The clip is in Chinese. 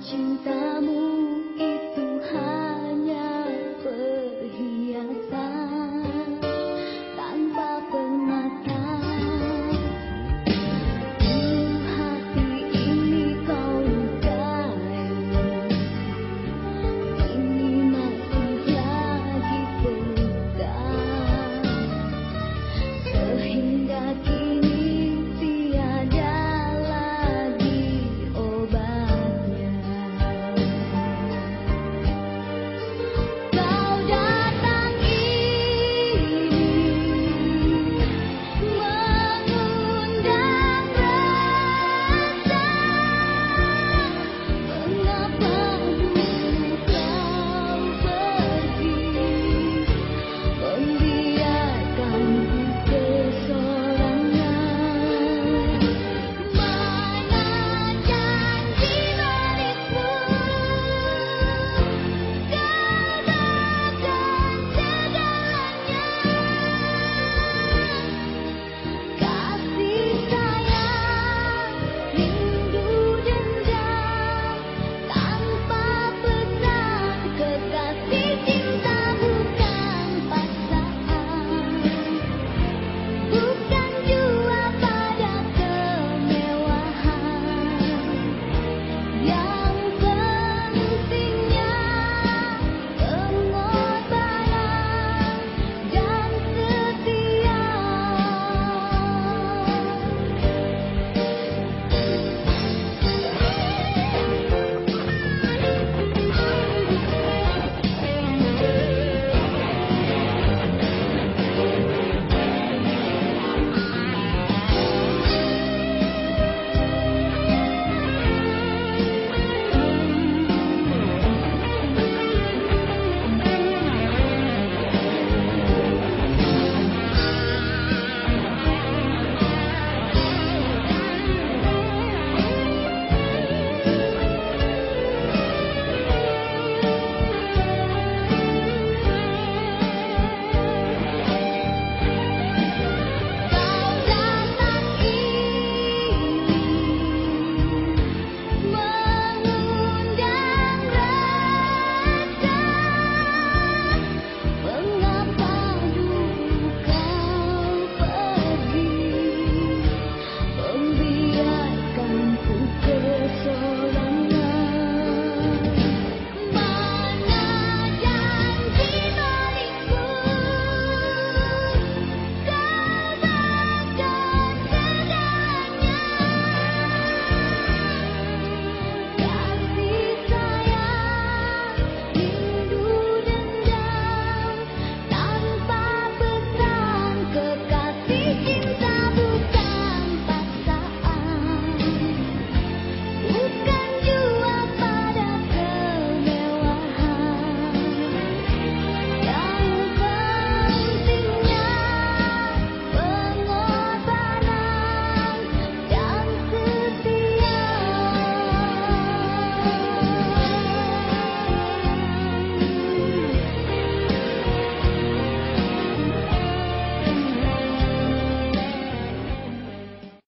金大漠